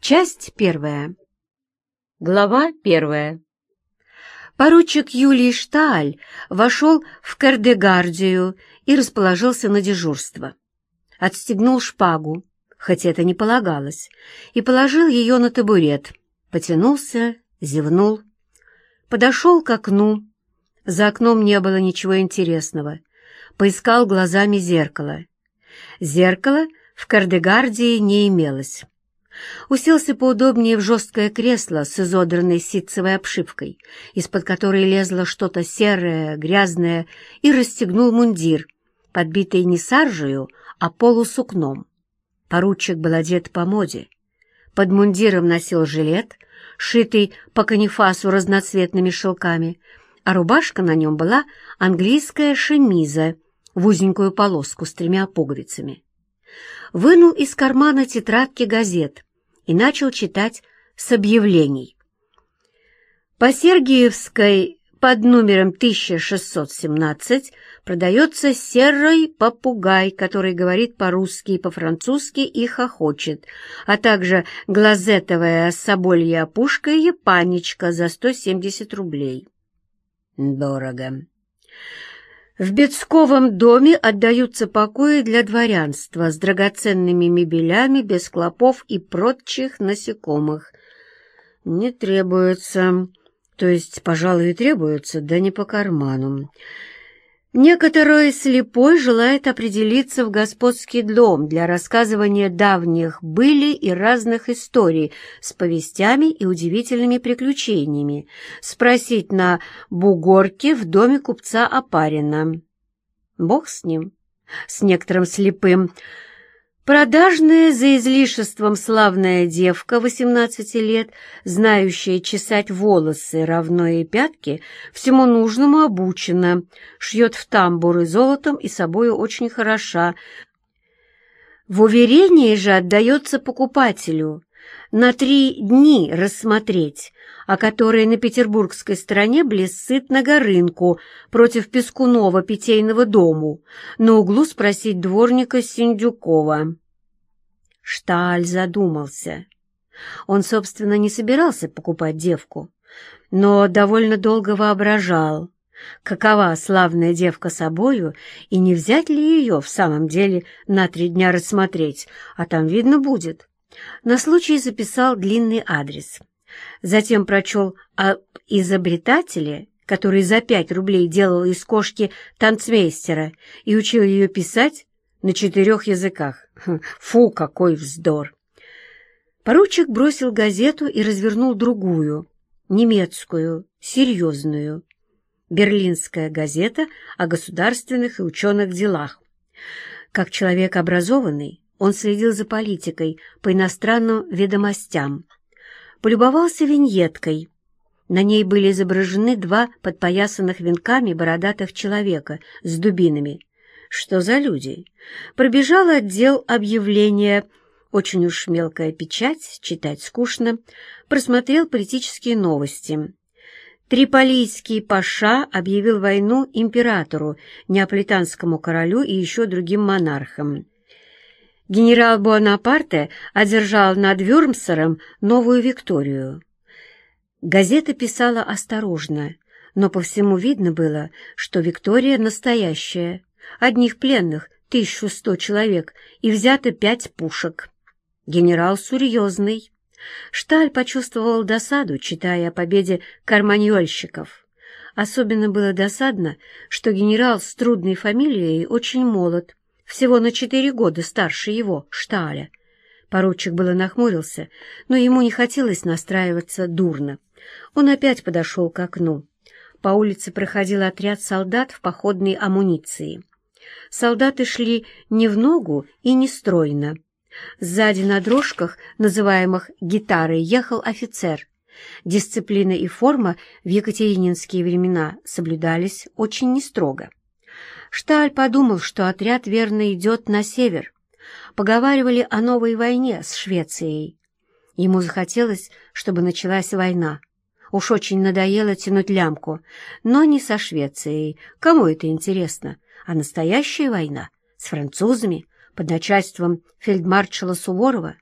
Часть первая. Глава первая. Поручик Юлий Шталь вошел в Кардегардию и расположился на дежурство. Отстегнул шпагу, хотя это не полагалось, и положил ее на табурет. Потянулся, зевнул. Подошел к окну. За окном не было ничего интересного. Поискал глазами зеркало. Зеркала в Кардегардии не имелось уселся поудобнее в жесткое кресло с изодранной ситцевой обшивкой, из-под которой лезло что-то серое, грязное, и расстегнул мундир, подбитый не саржею, а полусукном. Поручик был одет по моде. Под мундиром носил жилет, шитый по канифасу разноцветными шелками, а рубашка на нем была английская шемиза в узенькую полоску с тремя пуговицами. Вынул из кармана тетрадки газет и начал читать с объявлений. По Сергиевской под номером 1617 продается серый попугай, который говорит по-русски и по-французски и хохочет, а также глазетовая соболья опушка и панечка за 170 рублей. Дорого. В Бецковом доме отдаются покои для дворянства с драгоценными мебелями, без клопов и прочих насекомых. Не требуется, то есть, пожалуй, и требуется, да не по карману. Некоторой слепой желает определиться в господский дом для рассказывания давних были и разных историй с повестями и удивительными приключениями, спросить на бугорке в доме купца Опарина. Бог с ним, с некоторым слепым, Продажная за излишеством славная девка, 18 лет, знающая чесать волосы, равно и пятки, всему нужному обучена, шьет в тамбуры золотом и собою очень хороша. В уверении же отдается покупателю на три дни рассмотреть, а которая на петербургской стороне близ Сытного против Пескунова питейного дому, на углу спросить дворника Синдюкова. Шталь задумался. Он, собственно, не собирался покупать девку, но довольно долго воображал, какова славная девка собою, и не взять ли ее в самом деле на три дня рассмотреть, а там видно будет. На случай записал длинный адрес. Затем прочел об изобретателе, который за пять рублей делал из кошки танцмейстера и учил ее писать на четырех языках. Фу, какой вздор! Поручик бросил газету и развернул другую, немецкую, серьезную. Берлинская газета о государственных и ученых делах. Как человек образованный, он следил за политикой по иностранным ведомостям. Полюбовался виньеткой. На ней были изображены два подпоясанных венками бородатых человека с дубинами. Что за люди? Пробежал отдел объявления, очень уж мелкая печать, читать скучно, просмотрел политические новости. Триполийский паша объявил войну императору, неаполитанскому королю и еще другим монархам. Генерал Буанапарте одержал над Вюрмсером новую Викторию. Газета писала осторожно, но по всему видно было, что Виктория настоящая. Одних пленных тысячу сто человек и взято пять пушек. Генерал серьезный. Шталь почувствовал досаду, читая о победе карманьольщиков. Особенно было досадно, что генерал с трудной фамилией очень молод, всего на четыре года старше его, Шталя. Поручик было нахмурился, но ему не хотелось настраиваться дурно. Он опять подошел к окну. По улице проходил отряд солдат в походной амуниции. Солдаты шли не в ногу и не стройно. Сзади на дрожках, называемых гитарой, ехал офицер. Дисциплина и форма в екатерининские времена соблюдались очень нестрого. Шталь подумал, что отряд верно идет на север. Поговаривали о новой войне с Швецией. Ему захотелось, чтобы началась война. Уж очень надоело тянуть лямку, но не со Швецией. Кому это интересно? а настоящая война с французами под начальством фельдмаршала Суворова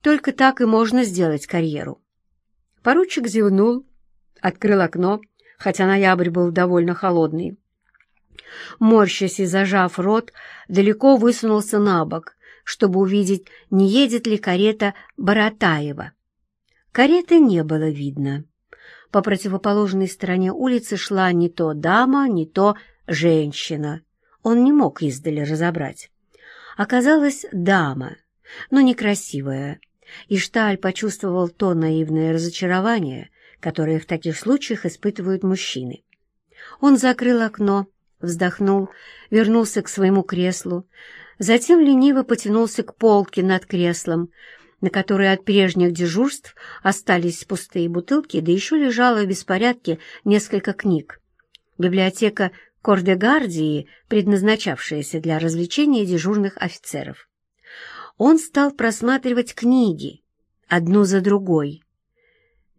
Только так и можно сделать карьеру. Поручик зевнул, открыл окно, хотя ноябрь был довольно холодный. Морщась и зажав рот, далеко высунулся на бок, чтобы увидеть, не едет ли карета Боротаева. Кареты не было видно. По противоположной стороне улицы шла не то дама, не то женщина. Он не мог издали разобрать. Оказалась дама, но некрасивая, и Шталь почувствовал то наивное разочарование, которое в таких случаях испытывают мужчины. Он закрыл окно, вздохнул, вернулся к своему креслу, затем лениво потянулся к полке над креслом, на которой от прежних дежурств остались пустые бутылки, да еще лежало в беспорядке несколько книг. Библиотека Кордегардии, предназначавшаяся для развлечения дежурных офицеров. Он стал просматривать книги, одну за другой.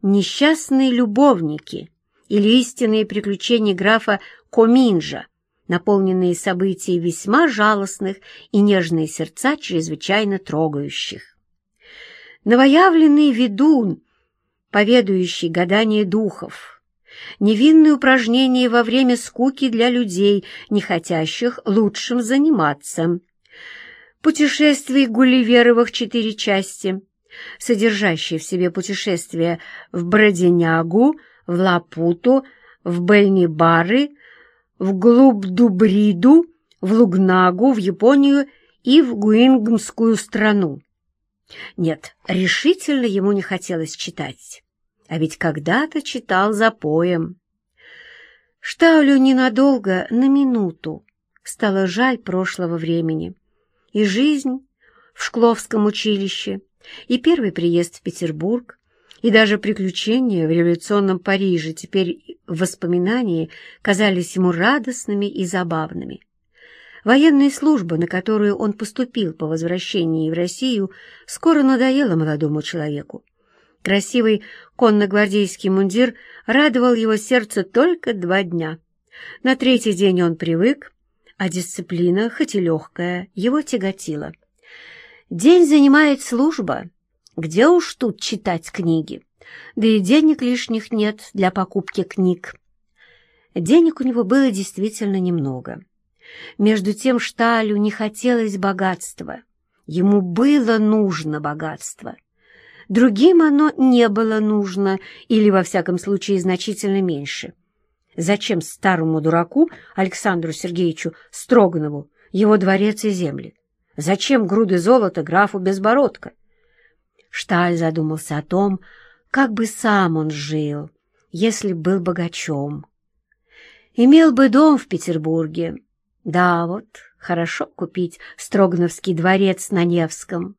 «Несчастные любовники» или «Истинные приключения графа Коминжа», наполненные событий весьма жалостных и нежные сердца чрезвычайно трогающих. Новоявленный ведун, поведающий гадание духов, невинные упражнения во время скуки для людей, не хотящих лучшим заниматься, путешествие Гулливеровых четыре части, содержащие в себе путешествия в Бродинягу, в Лапуту, в Бельнибары, в Глубдубриду, в Лугнагу, в Японию и в Гуингмскую страну. Нет, решительно ему не хотелось читать, а ведь когда-то читал за поем. Штаулю ненадолго, на минуту, стало жаль прошлого времени. И жизнь в Шкловском училище, и первый приезд в Петербург, и даже приключения в революционном Париже теперь в воспоминании казались ему радостными и забавными. Военная служба, на которую он поступил по возвращении в Россию, скоро надоела молодому человеку. Красивый конногвардейский мундир радовал его сердце только два дня. На третий день он привык, а дисциплина, хоть и легкая, его тяготила. День занимает служба, где уж тут читать книги? Да и денег лишних нет для покупки книг. Денег у него было действительно немного. Между тем Шталю не хотелось богатства. Ему было нужно богатство. Другим оно не было нужно, или, во всяком случае, значительно меньше. Зачем старому дураку Александру Сергеевичу Строганову его дворец и земли? Зачем груды золота графу Безбородко? Шталь задумался о том, как бы сам он жил, если был богачом. Имел бы дом в Петербурге. Да, вот, хорошо купить Строгановский дворец на Невском.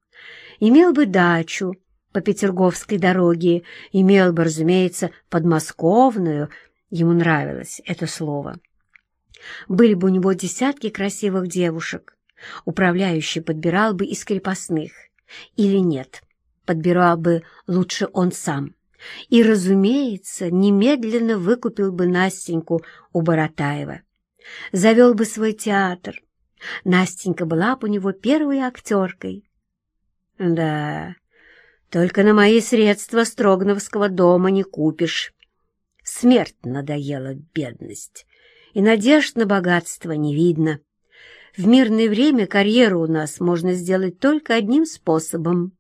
Имел бы дачу по Петерговской дороге, имел бы, разумеется, подмосковную, ему нравилось это слово. Были бы у него десятки красивых девушек, управляющий подбирал бы из крепостных, или нет подбирал бы лучше он сам. И, разумеется, немедленно выкупил бы Настеньку у Боротаева. Завел бы свой театр. Настенька была бы у него первой актеркой. Да, только на мои средства Строгановского дома не купишь. Смерть надоела бедность, и надежд на богатство не видно. В мирное время карьеру у нас можно сделать только одним способом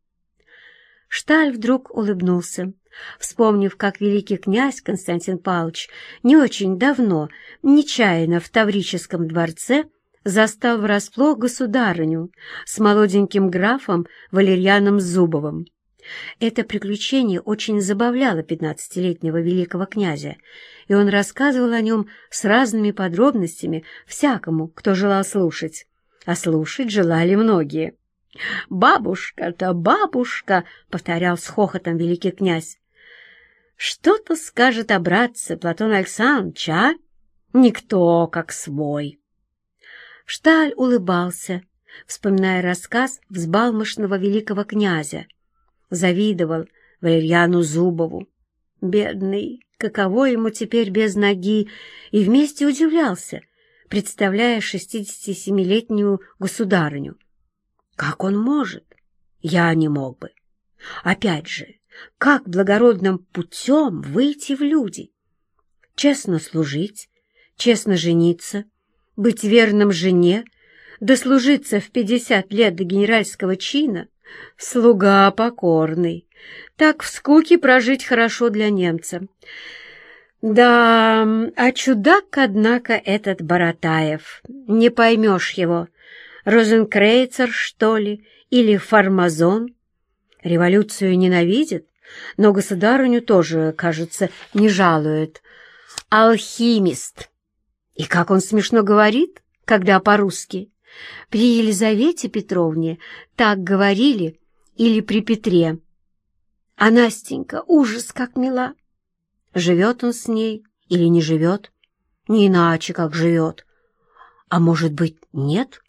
Шталь вдруг улыбнулся, вспомнив, как великий князь Константин Павлович не очень давно, нечаянно в Таврическом дворце, застал врасплох государыню с молоденьким графом Валерьяном Зубовым. Это приключение очень забавляло пятнадцатилетнего великого князя, и он рассказывал о нем с разными подробностями всякому, кто желал слушать. А слушать желали многие. «Бабушка-то, бабушка!» — повторял с хохотом великий князь. «Что-то скажет о братце Платон Александрович, а? Никто как свой!» Шталь улыбался, вспоминая рассказ взбалмошного великого князя. Завидовал Валерьяну Зубову. Бедный, каково ему теперь без ноги, и вместе удивлялся, представляя шестидесяти семилетнюю государыню. Как он может? Я не мог бы. Опять же, как благородным путем выйти в люди? Честно служить, честно жениться, быть верным жене, дослужиться в пятьдесят лет до генеральского чина, слуга покорный. Так в скуке прожить хорошо для немца. Да, а чудак, однако, этот Баратаев. Не поймешь его. Розенкрейцер, что ли, или Фармазон? Революцию ненавидит, но государыню тоже, кажется, не жалует. Алхимист. И как он смешно говорит, когда по-русски. При Елизавете Петровне так говорили или при Петре. А Настенька, ужас, как мила. Живет он с ней или не живет? Не иначе, как живет. А может быть, нет?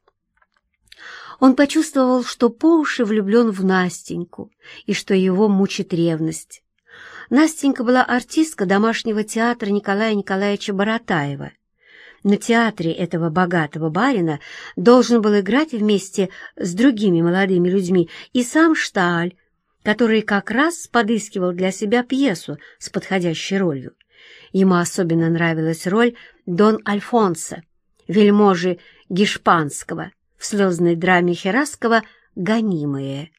Он почувствовал, что по уши влюблен в Настеньку и что его мучит ревность. Настенька была артистка домашнего театра Николая Николаевича Боротаева. На театре этого богатого барина должен был играть вместе с другими молодыми людьми и сам Шталь, который как раз подыскивал для себя пьесу с подходящей ролью. Ему особенно нравилась роль Дон Альфонса, вельможи Гешпанского, в слезной драме Хераскова «Гонимые».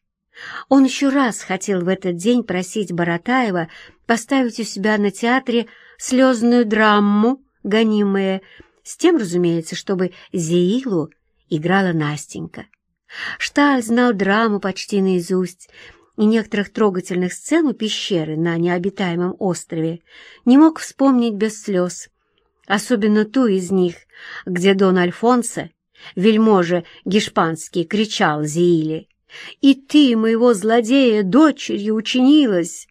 Он еще раз хотел в этот день просить Боротаева поставить у себя на театре слезную драму «Гонимые», с тем, разумеется, чтобы Зеилу играла Настенька. Шталь знал драму почти наизусть и некоторых трогательных сцен у пещеры на необитаемом острове не мог вспомнить без слез, особенно ту из них, где Дон Альфонсо, вельможа гешпанский, кричал Зииле, «И ты, моего злодея, дочерью учинилась!»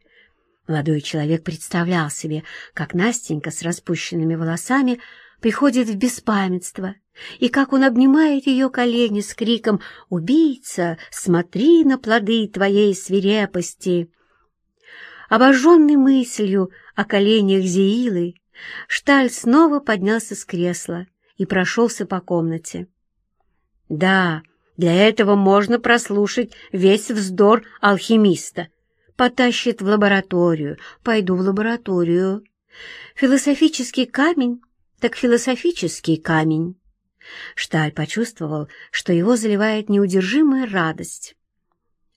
Молодой человек представлял себе, как Настенька с распущенными волосами приходит в беспамятство, и как он обнимает ее колени с криком «Убийца, смотри на плоды твоей свирепости!» Обожженный мыслью о коленях Зеилы, Шталь снова поднялся с кресла и прошелся по комнате. «Да, для этого можно прослушать весь вздор алхимиста. Потащит в лабораторию, пойду в лабораторию. Философический камень, так философический камень». Шталь почувствовал, что его заливает неудержимая радость.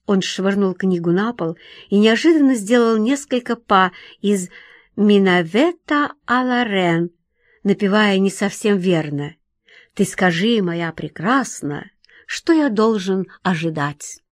Он швырнул книгу на пол и неожиданно сделал несколько па из «Минавета Аларен», напевая не совсем верно. «Ты скажи, моя прекрасная, что я должен ожидать?»